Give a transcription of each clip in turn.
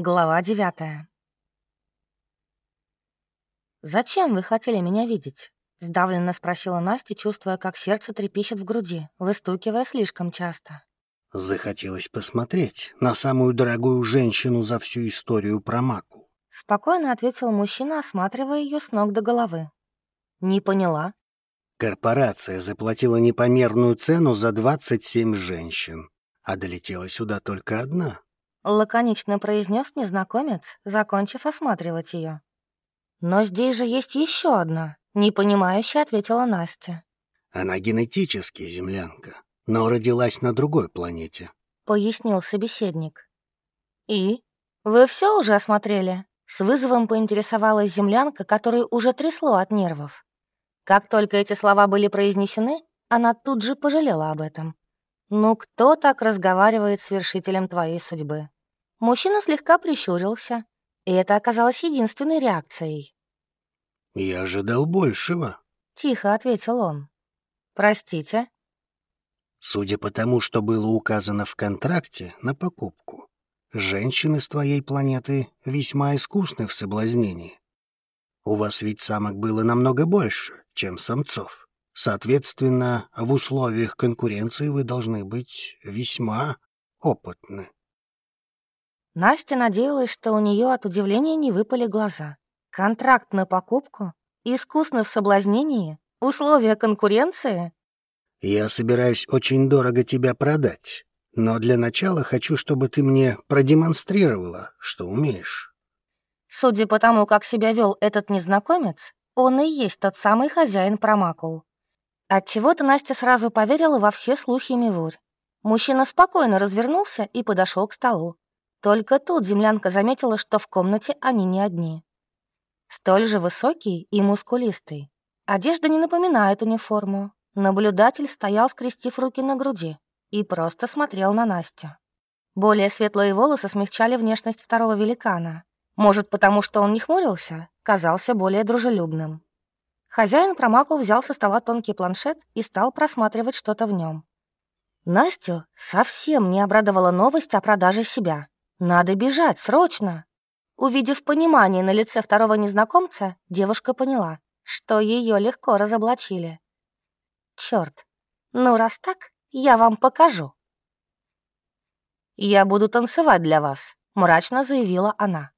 Глава девятая. «Зачем вы хотели меня видеть?» — сдавленно спросила Настя, чувствуя, как сердце трепещет в груди, выстукивая слишком часто. Захотелось посмотреть на самую дорогую женщину за всю историю про Маку. Спокойно ответил мужчина, осматривая ее с ног до головы. «Не поняла». Корпорация заплатила непомерную цену за 27 женщин, а долетела сюда только одна. Лаконично произнес незнакомец, закончив осматривать ее. «Но здесь же есть еще одна», — непонимающе ответила Настя. «Она генетически землянка, но родилась на другой планете», — пояснил собеседник. «И? Вы все уже осмотрели?» С вызовом поинтересовалась землянка, которую уже трясло от нервов. Как только эти слова были произнесены, она тут же пожалела об этом. «Ну кто так разговаривает с вершителем твоей судьбы?» Мужчина слегка прищурился, и это оказалось единственной реакцией. «Я ожидал большего», — тихо ответил он. «Простите?» «Судя по тому, что было указано в контракте на покупку, женщины с твоей планеты весьма искусны в соблазнении. У вас ведь самок было намного больше, чем самцов». Соответственно, в условиях конкуренции вы должны быть весьма опытны. Настя надеялась, что у нее от удивления не выпали глаза. Контракт на покупку? Искусно в соблазнении? Условия конкуренции? Я собираюсь очень дорого тебя продать, но для начала хочу, чтобы ты мне продемонстрировала, что умеешь. Судя по тому, как себя вел этот незнакомец, он и есть тот самый хозяин промакул. Отчего-то Настя сразу поверила во все слухи Мивурь. Мужчина спокойно развернулся и подошел к столу. Только тут землянка заметила, что в комнате они не одни. Столь же высокий и мускулистый. Одежда не напоминает униформу. Наблюдатель стоял, скрестив руки на груди, и просто смотрел на Настю. Более светлые волосы смягчали внешность второго великана. Может, потому что он не хмурился, казался более дружелюбным. Хозяин промакул, взял со стола тонкий планшет и стал просматривать что-то в нем. Настю совсем не обрадовала новость о продаже себя. Надо бежать, срочно! Увидев понимание на лице второго незнакомца, девушка поняла, что ее легко разоблачили. Черт, ну раз так, я вам покажу. «Я буду танцевать для вас», — мрачно заявила она.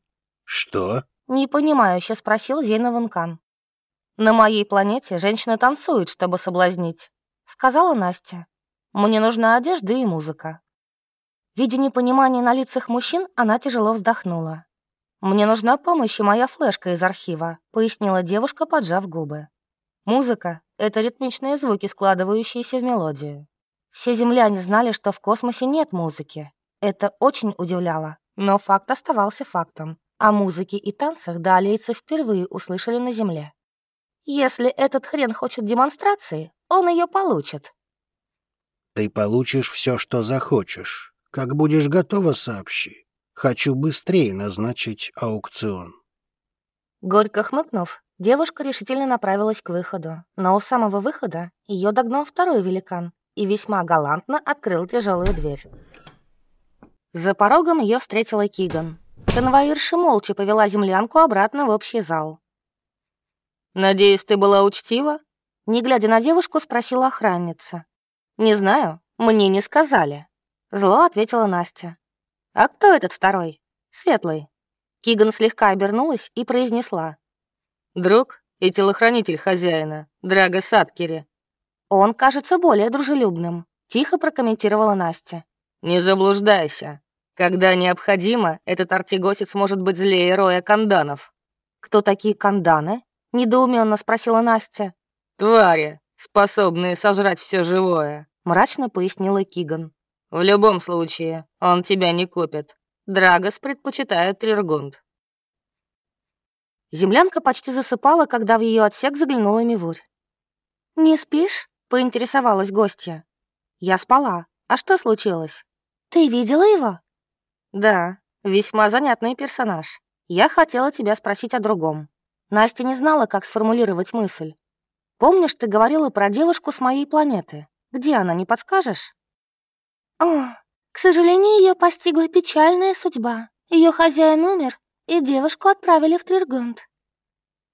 «Что?» — непонимающе спросил Зейна Ванкан. «На моей планете женщины танцуют, чтобы соблазнить», — сказала Настя. «Мне нужна одежда и музыка». Видя непонимание на лицах мужчин, она тяжело вздохнула. «Мне нужна помощь и моя флешка из архива», — пояснила девушка, поджав губы. «Музыка — это ритмичные звуки, складывающиеся в мелодию. Все земляне знали, что в космосе нет музыки. Это очень удивляло, но факт оставался фактом. О музыке и танцах далейцы впервые услышали на Земле. Если этот хрен хочет демонстрации, он ее получит. Ты получишь все, что захочешь. Как будешь готова, сообщи. Хочу быстрее назначить аукцион. Горько хмыкнув, девушка решительно направилась к выходу. Но у самого выхода ее догнал второй великан и весьма галантно открыл тяжелую дверь. За порогом ее встретила Киган. Конвоирша молча повела землянку обратно в общий зал. «Надеюсь, ты была учтива?» Не глядя на девушку, спросила охранница. «Не знаю, мне не сказали». Зло ответила Настя. «А кто этот второй?» «Светлый». Киган слегка обернулась и произнесла. «Друг и телохранитель хозяина, Драго Садкери». «Он кажется более дружелюбным», — тихо прокомментировала Настя. «Не заблуждайся. Когда необходимо, этот артигосец может быть злее роя канданов». «Кто такие канданы?» — недоуменно спросила Настя. «Твари, способные сожрать все живое», — мрачно пояснила Киган. «В любом случае, он тебя не купит. Драгос предпочитает Триргунд». Землянка почти засыпала, когда в ее отсек заглянула Мивурь. «Не спишь?» — поинтересовалась гостья. «Я спала. А что случилось?» «Ты видела его?» «Да, весьма занятный персонаж. Я хотела тебя спросить о другом. Настя не знала, как сформулировать мысль. «Помнишь, ты говорила про девушку с моей планеты? Где она, не подскажешь?» «О, к сожалению, ее постигла печальная судьба. Ее хозяин умер, и девушку отправили в Триргунд.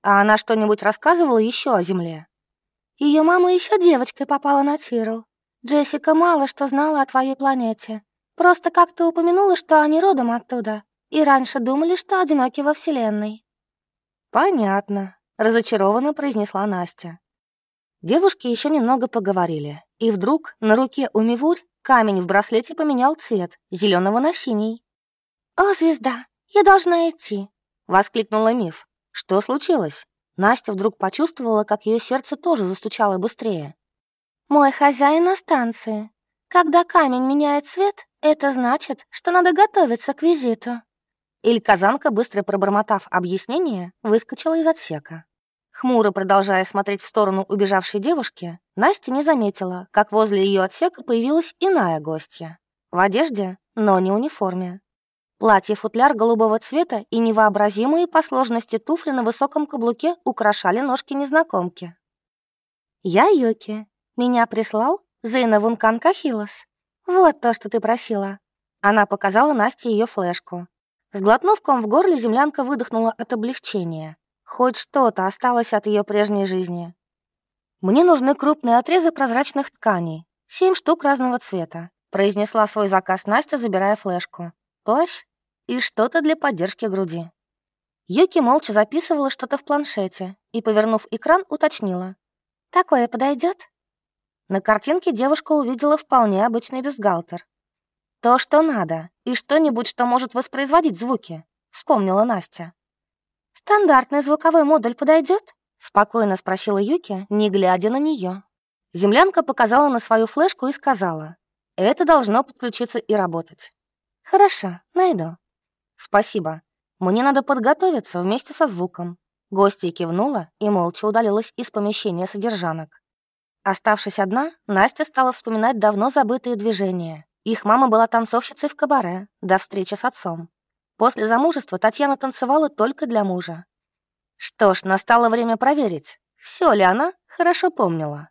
А она что-нибудь рассказывала еще о земле? Ее мама еще девочкой попала на Тирл. Джессика мало что знала о твоей планете. Просто как-то упомянула, что они родом оттуда, и раньше думали, что одиноки во Вселенной. «Понятно», — разочарованно произнесла Настя. Девушки еще немного поговорили, и вдруг на руке у Мивурь камень в браслете поменял цвет зеленого на синий. «О, звезда, я должна идти!» — воскликнула Миф. Что случилось? Настя вдруг почувствовала, как ее сердце тоже застучало быстрее. «Мой хозяин на станции. Когда камень меняет цвет, это значит, что надо готовиться к визиту». Иль-казанка, быстро пробормотав объяснение, выскочила из отсека. Хмуро продолжая смотреть в сторону убежавшей девушки, Настя не заметила, как возле ее отсека появилась иная гостья. В одежде, но не униформе. Платье-футляр голубого цвета и невообразимые по сложности туфли на высоком каблуке украшали ножки незнакомки. «Я Юки. Меня прислал Зейна Вункан Кахилос. Вот то, что ты просила». Она показала Насте ее флешку. Сглотнув ком в горле, землянка выдохнула от облегчения. Хоть что-то осталось от ее прежней жизни. «Мне нужны крупные отрезы прозрачных тканей, семь штук разного цвета», произнесла свой заказ Настя, забирая флешку. «Плащ и что-то для поддержки груди». Юки молча записывала что-то в планшете и, повернув экран, уточнила. «Такое подойдет? На картинке девушка увидела вполне обычный бюстгальтер. «То, что надо, и что-нибудь, что может воспроизводить звуки», — вспомнила Настя. «Стандартный звуковой модуль подойдет? спокойно спросила Юки, не глядя на нее. Землянка показала на свою флешку и сказала, «Это должно подключиться и работать». «Хорошо, найду». «Спасибо. Мне надо подготовиться вместе со звуком». Гостья кивнула и молча удалилась из помещения содержанок. Оставшись одна, Настя стала вспоминать давно забытые движения. Их мама была танцовщицей в кабаре до встречи с отцом. После замужества Татьяна танцевала только для мужа. Что ж, настало время проверить, все ли она хорошо помнила.